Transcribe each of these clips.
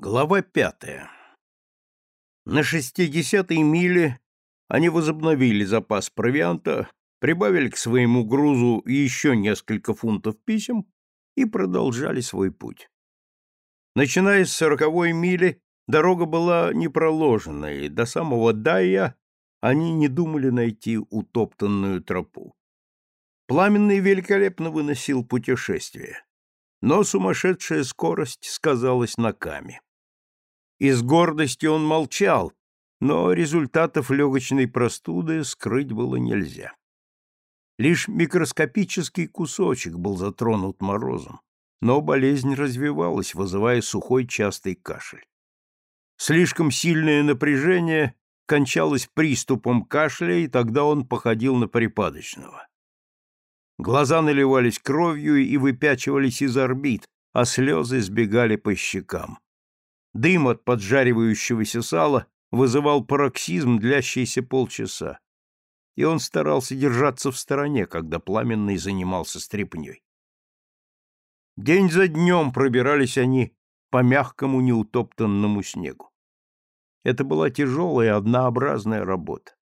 Глава пятая. На шестидесятой миле они возобновили запас провианта, прибавили к своему грузу еще несколько фунтов писем и продолжали свой путь. Начиная с сороковой мили, дорога была непроложенная, и до самого Дайя они не думали найти утоптанную тропу. Пламенный великолепно выносил путешествие, но сумасшедшая скорость сказалась на Каме. Из гордости он молчал, но результатов легочной простуды скрыть было нельзя. Лишь микроскопический кусочек был затронут морозом, но болезнь развивалась, вызывая сухой частый кашель. Слишком сильное напряжение кончалось приступом кашля, и тогда он походил на припадочного. Глаза наливались кровью и выпячивались из орбит, а слезы сбегали по щекам. Дым от поджаривающегося сала вызывал пароксизм, длящийся полчаса. И он старался держаться в стороне, когда Пламенный занимался стряпней. День за днем пробирались они по мягкому неутоптанному снегу. Это была тяжелая, однообразная работа.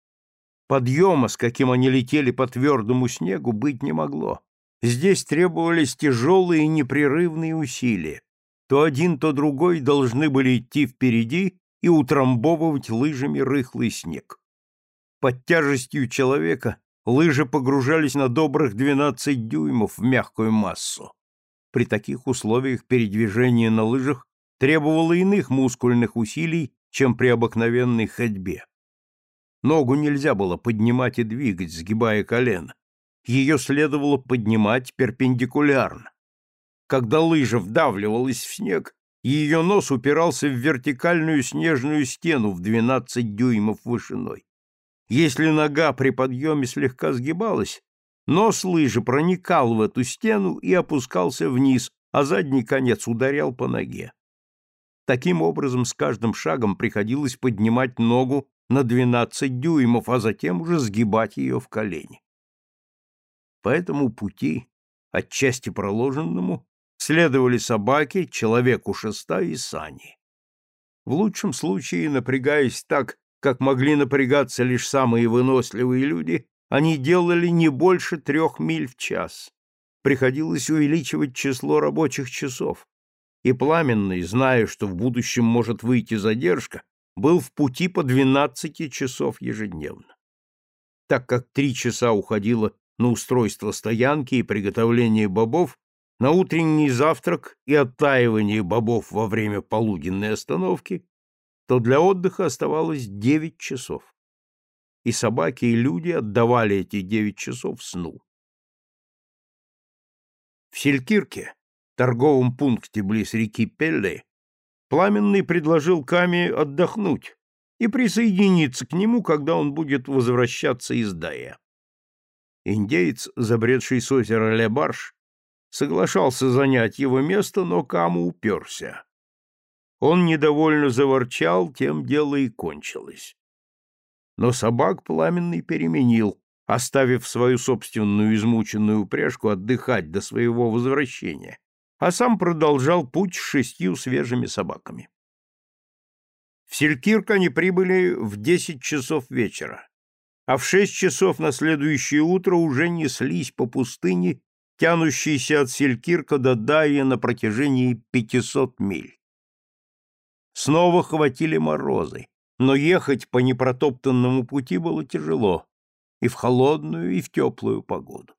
Подъема, с каким они летели по твердому снегу, быть не могло. Здесь требовались тяжелые непрерывные усилия, то один, то другой должны были идти впереди и утрамбовывать лыжами рыхлый снег. Под тяжестью человека лыжи погружались на добрых 12 дюймов в мягкую массу. При таких условиях передвижение на лыжах требовало иных мускульных усилий, чем при обыкновенной ходьбе. Ногу нельзя было поднимать и двигать, сгибая колено. Ее следовало поднимать перпендикулярно. Когда лыжа вдавливалась в снег, ее нос упирался в вертикальную снежную стену в 12 дюймов вышиной. Если нога при подъеме слегка сгибалась, нос лыжи проникал в эту стену и опускался вниз, а задний конец ударял по ноге. Таким образом, с каждым шагом приходилось поднимать ногу на 12 дюймов, а затем уже сгибать ее в колени. По этому пути, отчасти проложенному, Следовали собаки, человек у шеста и сани. В лучшем случае, напрягаясь так, как могли напрягаться лишь самые выносливые люди, они делали не больше трех миль в час. Приходилось увеличивать число рабочих часов. И Пламенный, зная, что в будущем может выйти задержка, был в пути по 12 часов ежедневно. Так как три часа уходило на устройство стоянки и приготовление бобов, на утренний завтрак и оттаивание бобов во время полуденной остановки, то для отдыха оставалось девять часов. И собаки, и люди отдавали эти девять часов сну. В Селькирке, торговом пункте близ реки Пелле, Пламенный предложил Каме отдохнуть и присоединиться к нему, когда он будет возвращаться из Дая. Индеец, забредший с озера Лебарш, соглашался занять его место, но Каму уперся. Он недовольно заворчал, тем дело и кончилось. Но собак пламенный переменил, оставив свою собственную измученную упряжку отдыхать до своего возвращения, а сам продолжал путь с шестью свежими собаками. В Селькирк они прибыли в десять часов вечера, а в шесть часов на следующее утро уже неслись по пустыне тянущийся от Селькирка до Дайя на протяжении 500 миль. Снова хватили морозы, но ехать по непротоптанному пути было тяжело и в холодную, и в теплую погоду.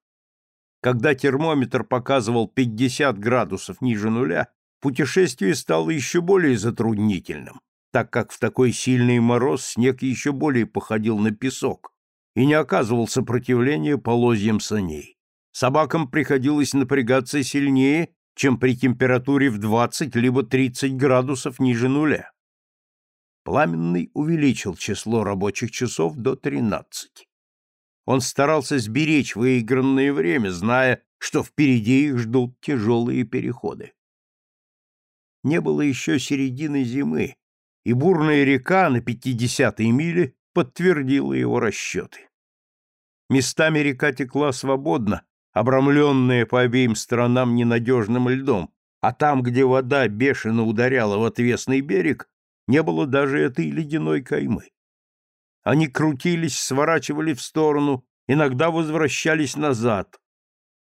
Когда термометр показывал 50 градусов ниже нуля, путешествие стало еще более затруднительным, так как в такой сильный мороз снег еще более походил на песок и не оказывал сопротивления полозьям саней. Собакам приходилось напрягаться сильнее, чем при температуре в 20 либо 30 градусов ниже нуля. Пламенный увеличил число рабочих часов до 13. Он старался сберечь выигранное время, зная, что впереди их ждут тяжелые переходы. Не было еще середины зимы, и бурная река на 50-й миле подтвердила его расчеты. Местами река текла свободно, обрамленная по обеим сторонам ненадежным льдом, а там, где вода бешено ударяла в отвесный берег, не было даже этой ледяной каймы. Они крутились, сворачивали в сторону, иногда возвращались назад.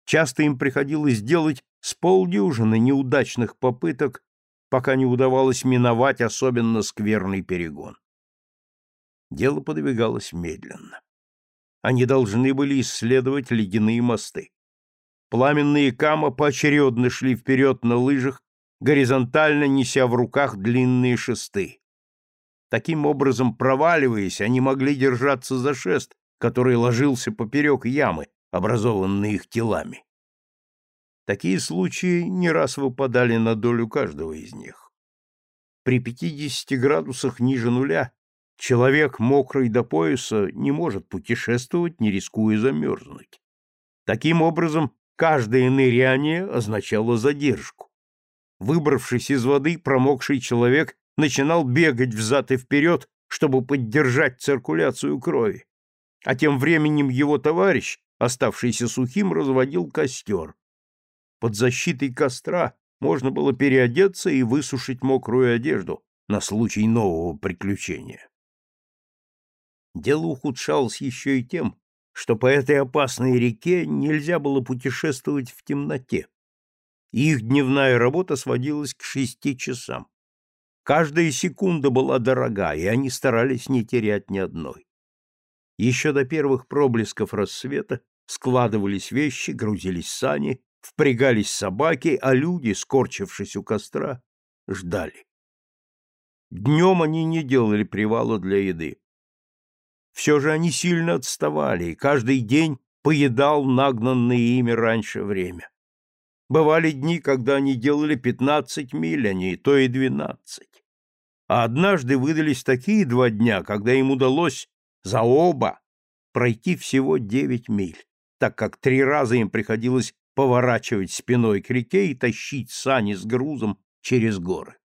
Часто им приходилось делать с полдюжины неудачных попыток, пока не удавалось миновать особенно скверный перегон. Дело подвигалось медленно. Они должны были исследовать ледяные мосты. Пламенные кама поочередно шли вперед на лыжах, горизонтально неся в руках длинные шесты. Таким образом, проваливаясь, они могли держаться за шест, который ложился поперек ямы, образованной их телами. Такие случаи не раз выпадали на долю каждого из них. При 50 градусах ниже нуля человек, мокрый до пояса, не может путешествовать, не рискуя замерзнуть. Таким образом, каждое ныряние означало задержку. Выбравшись из воды, промокший человек начинал бегать взад и вперед, чтобы поддержать циркуляцию крови. А тем временем его товарищ, оставшийся сухим, разводил костер. Под защитой костра можно было переодеться и высушить мокрую одежду на случай нового приключения. Дело ухудшалось еще и тем, что по этой опасной реке нельзя было путешествовать в темноте. их дневная работа сводилась к шести часам. Каждая секунда была дорога, и они старались не терять ни одной. Еще до первых проблесков рассвета складывались вещи, грузились сани, впрягались собаки, а люди, скорчившись у костра, ждали. Днем они не делали привала для еды. Все же они сильно отставали, и каждый день поедал нагнанное ими раньше время. Бывали дни, когда они делали пятнадцать миль, а не то и двенадцать. А однажды выдались такие два дня, когда им удалось за оба пройти всего девять миль, так как три раза им приходилось поворачивать спиной к реке и тащить сани с грузом через горы.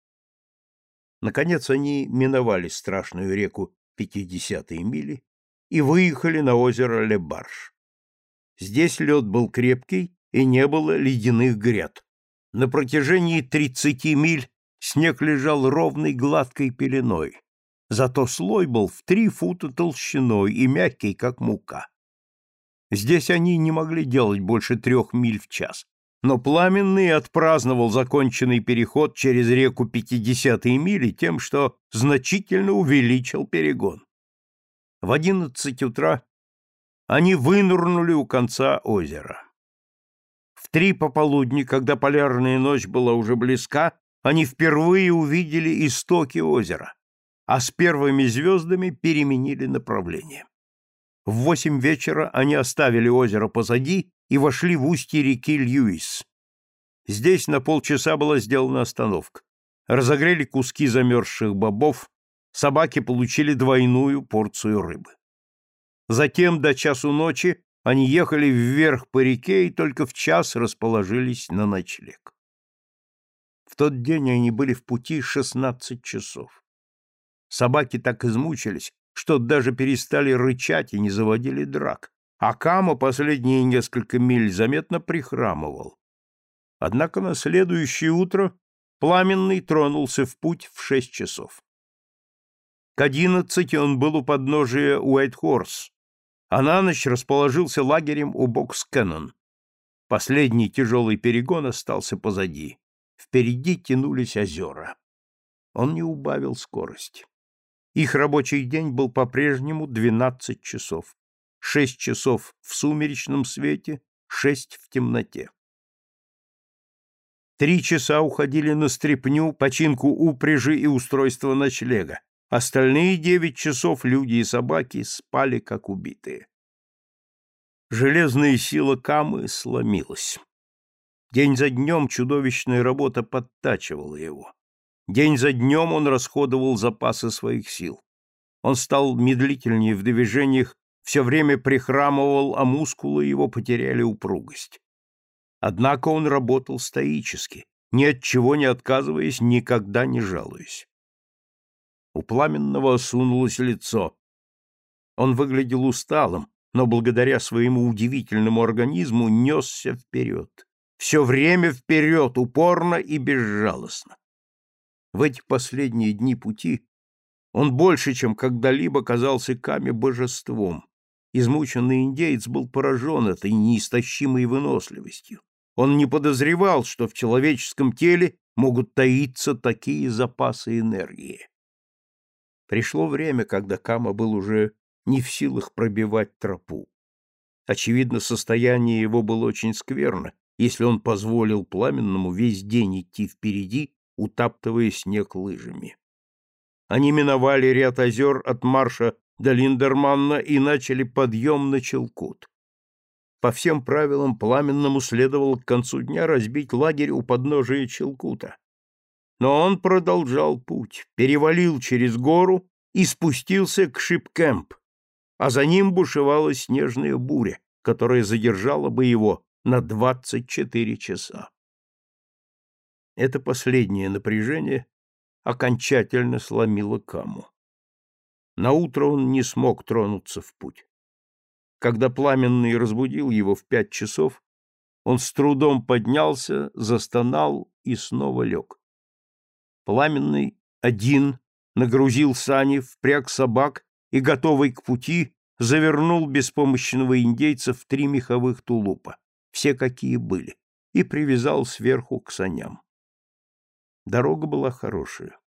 Наконец они миновали страшную реку пятидесятые мили и выехали на озеро Лебарш. Здесь лед был крепкий, и не было ледяных гряд. На протяжении 30 миль снег лежал ровной гладкой пеленой, зато слой был в три фута толщиной и мягкий, как мука. Здесь они не могли делать больше трех миль в час, но Пламенный отпраздновал законченный переход через реку пятидесятой мили тем, что значительно увеличил перегон. В одиннадцать утра они вынырнули у конца озера. В три пополудни, когда полярная ночь была уже близка, они впервые увидели истоки озера, а с первыми звездами переменили направление. В восемь вечера они оставили озеро позади и вошли в устье реки Льюис. Здесь на полчаса была сделана остановка. Разогрели куски замерзших бобов, собаки получили двойную порцию рыбы. Затем до часу ночи они ехали вверх по реке и только в час расположились на ночлег. В тот день они были в пути шестнадцать часов. Собаки так измучились, что даже перестали рычать и не заводили драк, а Кама последние несколько миль заметно прихрамывал. Однако на следующее утро Пламенный тронулся в путь в шесть часов. К одиннадцати он был у подножия Уайтхорс, а на ночь расположился лагерем у Бокс-Кеннон. Последний тяжелый перегон остался позади. Впереди тянулись озера. Он не убавил скорость. Их рабочий день был по-прежнему 12 часов. Шесть часов в сумеречном свете, шесть в темноте. Три часа уходили на стряпню, починку упряжи и устройство ночлега. Остальные девять часов люди и собаки спали, как убитые. Железная сила Камы сломилась. День за днем чудовищная работа подтачивала его. День за днем он расходовал запасы своих сил. Он стал медлительнее в движениях, все время прихрамывал, а мускулы его потеряли упругость. Однако он работал стоически, ни от чего не отказываясь, никогда не жалуясь. У Пламенного осунулось лицо. Он выглядел усталым, но благодаря своему удивительному организму несся вперед. все время вперед, упорно и безжалостно. В эти последние дни пути он больше, чем когда-либо казался Каме божеством. Измученный индеец был поражен этой неистощимой выносливостью. Он не подозревал, что в человеческом теле могут таиться такие запасы энергии. Пришло время, когда Кама был уже не в силах пробивать тропу. Очевидно, состояние его было очень скверно, если он позволил пламенному весь день идти впереди, утаптывая снег лыжами. Они миновали ряд озер от марша до Линдерманна и начали подъем на Челкут. По всем правилам Пламенному следовало к концу дня разбить лагерь у подножия Челкута. Но он продолжал путь, перевалил через гору и спустился к Шипкэмп, а за ним бушевала снежная буря, которая задержала бы его на 24 часа. Это последнее напряжение окончательно сломило Каму. Наутро он не смог тронуться в путь. Когда Пламенный разбудил его в пять часов, он с трудом поднялся, застонал и снова лег. Пламенный один нагрузил сани, впряг собак и, готовый к пути, завернул беспомощного индейца в три меховых тулупа, все какие были, и привязал сверху к саням. Дорога была хорошая.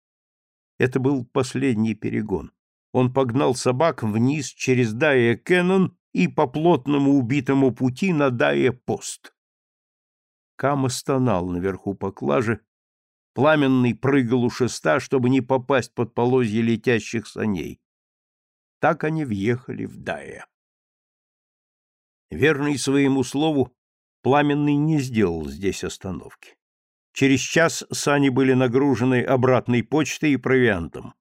Это был последний перегон. Он погнал собак вниз через Дайя Кеннон и по плотному убитому пути на Дайя Пост. Кама стонал наверху поклажи, пламенный прыгал у шеста, чтобы не попасть под полозья летящих саней. Так они въехали в Дайя. Верный своему слову, пламенный не сделал здесь остановки. Через час сани были нагружены обратной почтой и провиантом.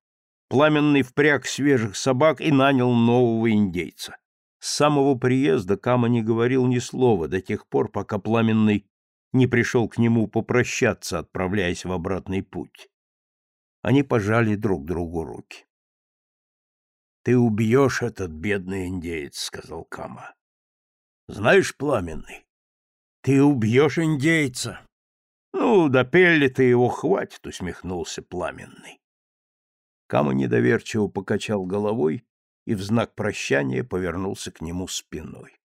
Пламенный впряг свежих собак и нанял нового индейца. С самого приезда Кама не говорил ни слова до тех пор, пока Пламенный не пришел к нему попрощаться, отправляясь в обратный путь. Они пожали друг другу руки. — Ты убьешь этот бедный индеец, — сказал Кама. — Знаешь, Пламенный, ты убьешь индейца. Ну, до Пелли-то его хватит, усмехнулся пламенный. Кама недоверчиво покачал головой и в знак прощания повернулся к нему спиной.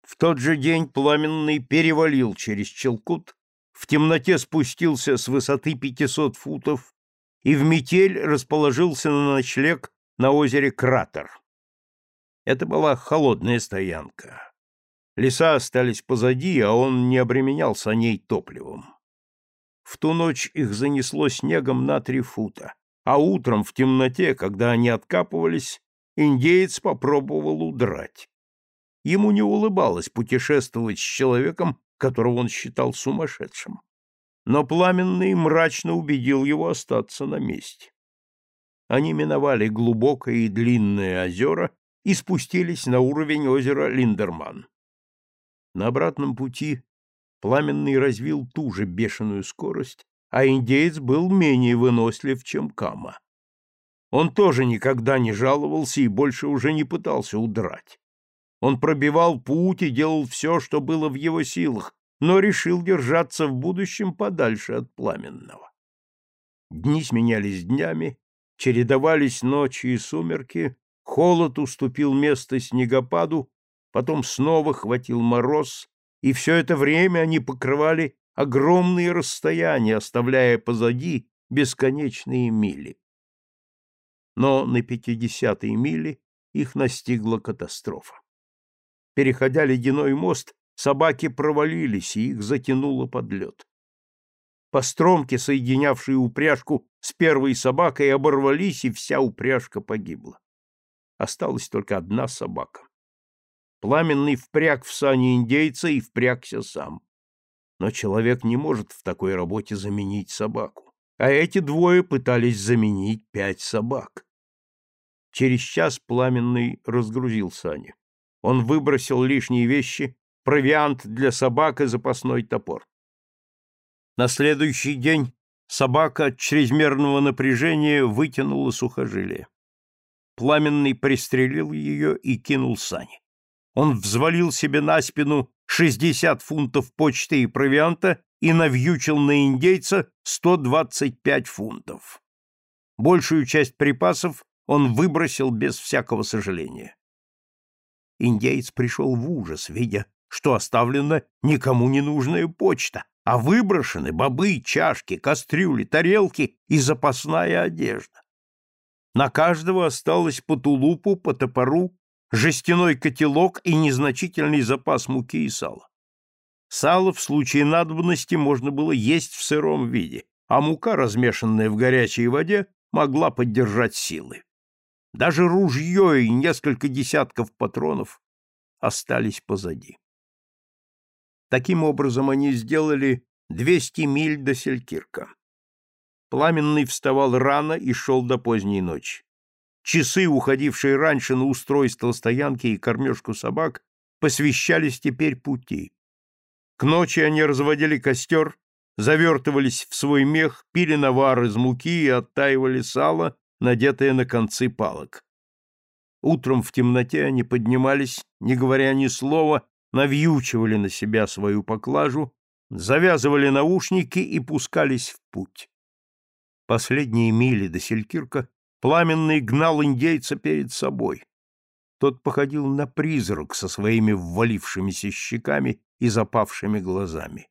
В тот же день пламенный перевалил через Челкут, в темноте спустился с высоты 500 футов и в метель расположился на ночлег на озере Кратер. Это была холодная стоянка. Леса остались позади, а он не обременял саней топливом. В ту ночь их занесло снегом на три фута, а утром в темноте, когда они откапывались, индеец попробовал удрать. Ему не улыбалось путешествовать с человеком, которого он считал сумасшедшим. Но Пламенный мрачно убедил его остаться на месте. Они миновали глубокое и длинное озеро и спустились на уровень озера Линдерман. На обратном пути Пламенный развил ту же бешеную скорость, а индеец был менее вынослив, чем Кама. Он тоже никогда не жаловался и больше уже не пытался удрать. Он пробивал путь и делал все, что было в его силах, но решил держаться в будущем подальше от пламенного. Дни сменялись днями, чередовались ночи и сумерки, холод уступил место снегопаду, потом снова хватил мороз, и все это время они покрывали огромные расстояния, оставляя позади бесконечные мили. Но на пятидесятой миле их настигла катастрофа. Переходя ледяной мост, собаки провалились, и их затянуло под лед. Постромки, соединявшие упряжку с первой собакой, оборвались, и вся упряжка погибла. Осталась только одна собака. Пламенный впряг в сани индейца и впрягся сам. Но человек не может в такой работе заменить собаку. А эти двое пытались заменить пять собак. Через час Пламенный разгрузил сани. Он выбросил лишние вещи, провиант для собак и запасной топор. На следующий день собака от чрезмерного напряжения вытянула сухожилие. Пламенный пристрелил ее и кинул сани. Он взвалил себе на спину 60 фунтов почты и провианта и навьючил на индейца 125 фунтов. Большую часть припасов он выбросил без всякого сожаления. Индейец пришел в ужас, видя, что оставлена никому не нужная почта, а выброшены бобы, чашки, кастрюли, тарелки и запасная одежда. На каждого осталось по тулупу, по топору, жестяной котелок и незначительный запас муки и сала. Сало в случае надобности можно было есть в сыром виде, а мука, размешанная в горячей воде, могла поддержать силы. Даже ружье и несколько десятков патронов остались позади. Таким образом, они сделали 200 миль до Селькирка. Пламенный вставал рано и шел до поздней ночи. Часы, уходившие раньше на устройство стоянки и кормежку собак, посвящались теперь пути. К ночи они разводили костер, завертывались в свой мех, пили навар из муки и оттаивали сало, надетое на концы палок. Утром в темноте они поднимались, не говоря ни слова, навьючивали на себя свою поклажу, завязывали наушники и пускались в путь. Последние мили до Селькирка Пламенный гнал индейца перед собой. Тот походил на призрак со своими ввалившимися щеками и запавшими глазами.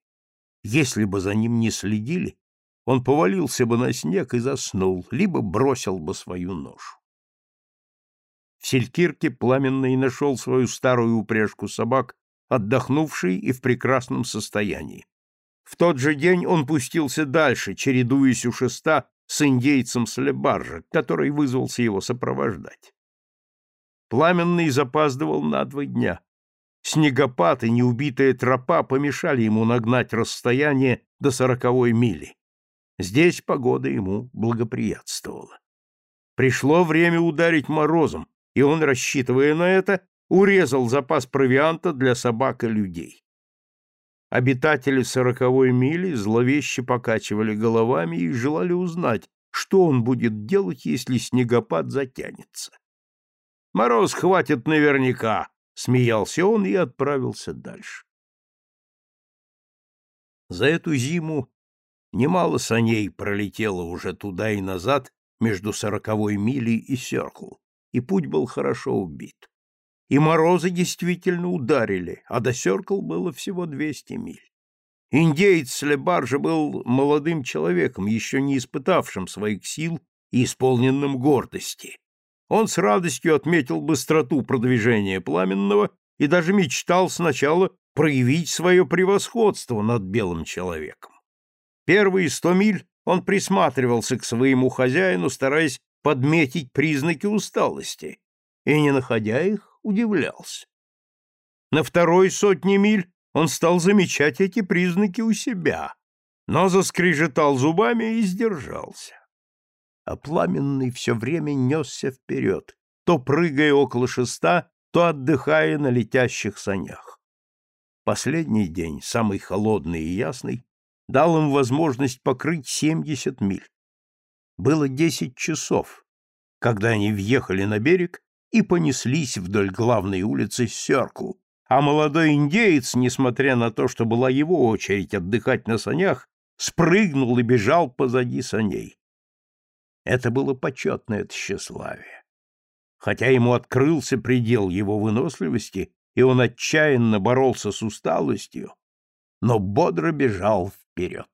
Если бы за ним не следили, он повалился бы на снег и заснул, либо бросил бы свою ношу. В Селькирке Пламенный нашел свою старую упряжку собак, отдохнувшей и в прекрасном состоянии. В тот же день он пустился дальше, чередуясь у шеста с индейцем с который вызвался его сопровождать. Пламенный запаздывал на два дня. Снегопад и неубитая тропа помешали ему нагнать расстояние до сороковой мили. Здесь погода ему благоприятствовала. Пришло время ударить морозом, и он, рассчитывая на это, урезал запас провианта для собак и людей. Обитатели сороковой мили зловеще покачивали головами и желали узнать, что он будет делать, если снегопад затянется. «Мороз хватит наверняка», — смеялся он и отправился дальше. За эту зиму немало саней пролетело уже туда и назад между сороковой милей и Серкл, и путь был хорошо убит и морозы действительно ударили, а до Сёркл было всего 200 миль. Индеец Слебаржа был молодым человеком, еще не испытавшим своих сил и исполненным гордости. Он с радостью отметил быстроту продвижения Пламенного и даже мечтал сначала проявить свое превосходство над белым человеком. Первые сто миль он присматривался к своему хозяину, стараясь подметить признаки усталости, и, не находя их, удивлялся. На второй сотне миль он стал замечать эти признаки у себя, но заскрежетал зубами и сдержался. А пламенный все время несся вперед, то прыгая около шеста, то отдыхая на летящих санях. Последний день, самый холодный и ясный, дал им возможность покрыть 70 миль. Было 10 часов, когда они въехали на берег и понеслись вдоль главной улицы Сёркл, а молодой индеец, несмотря на то, что была его очередь отдыхать на санях, спрыгнул и бежал позади саней. Это было почетное тщеславие. Хотя ему открылся предел его выносливости, и он отчаянно боролся с усталостью, но бодро бежал вперед.